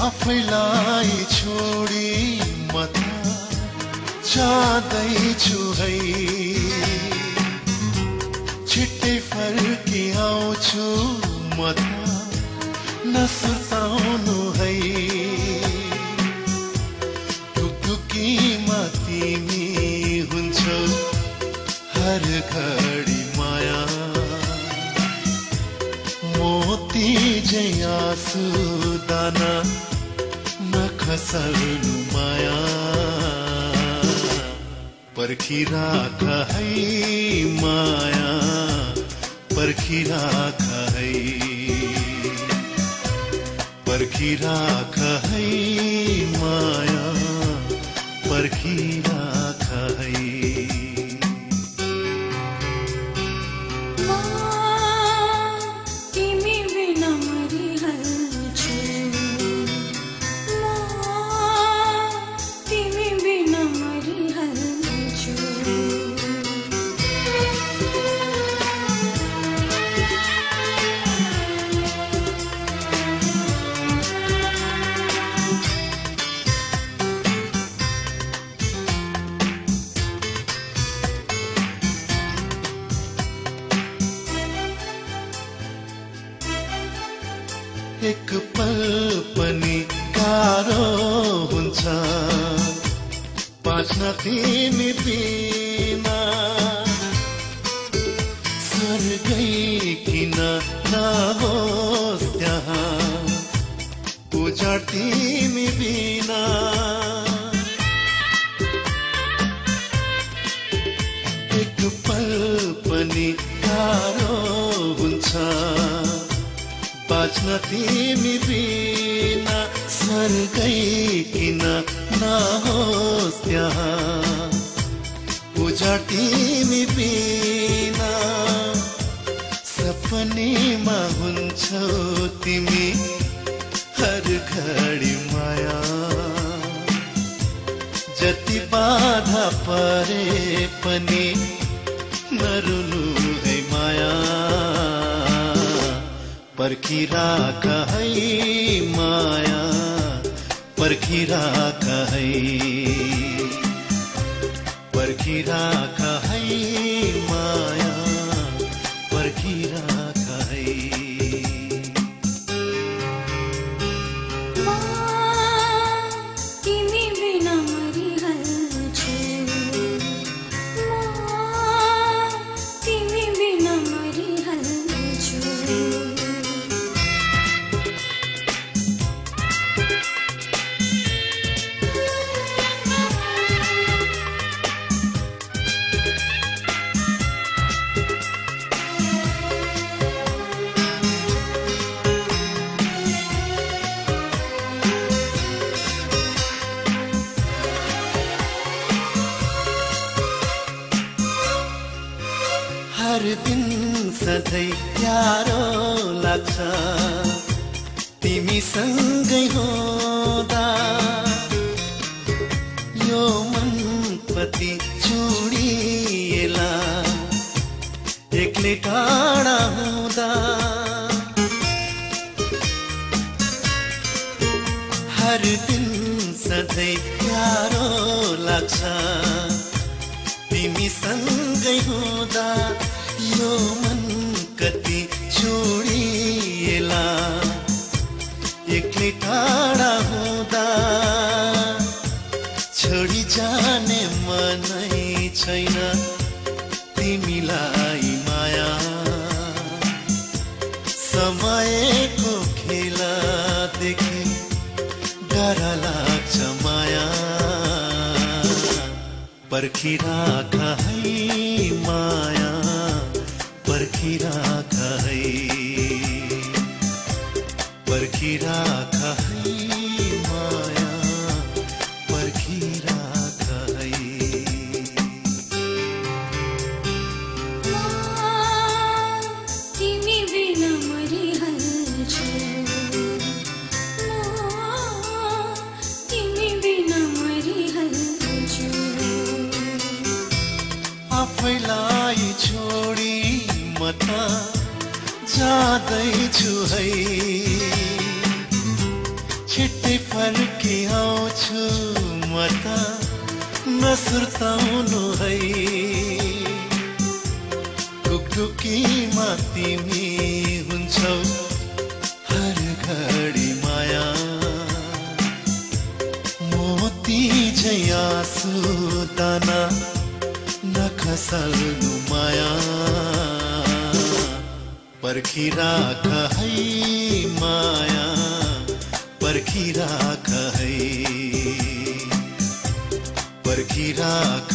आफैलाई छोडी म त जाँदैछु है। छिट्टै फर्की आउँछु म त नसुर्ताउनु है। ढुकढुकीमा तिमी हुन्छौ हर घडी नखसीरा कह मायाखिरा कै परखिरा कह मायाखी एक पल पनि गाह्रो हुन्छ। बाँच्न तिमी बिना। स्वर्गै किन नहोस् त्यहाँ? उजाड तिमी बिना। तिमी बिना स्वर्गै किन नहोस् त्यहाँ? तिमी बिना सपनीमा हुन्छौ तिमी हर घडी माया। जति बाधा परे पनि पर्खिराख है माया पर्खिराख है पर्खिराख है माया पर्खिराख हर दिन सधैँ प्यारो लाग्छ। तिमी सँगै हुँदा। यो मनपति चुडिएला एक्लै टाढा हुँदा। हर दिन सधैँ प्यारो लाग्छ। तिमी सँगै हुँदा यो मन कति छोडिएला एक्लै टाढा हुँदा छोडी जाने पर्खिराख है माया पर्खिराख है। पर्खिराख है जाँदैछु है। आउँछु म त। नसुर्ताउनु है। ढुकढुकीमा तिमी हुन्छौ हर घडी माया। मोती झै आँसु दाना नखसल्नु माया। पर्खिराख है माया पर्खिराख है। पर्खिराख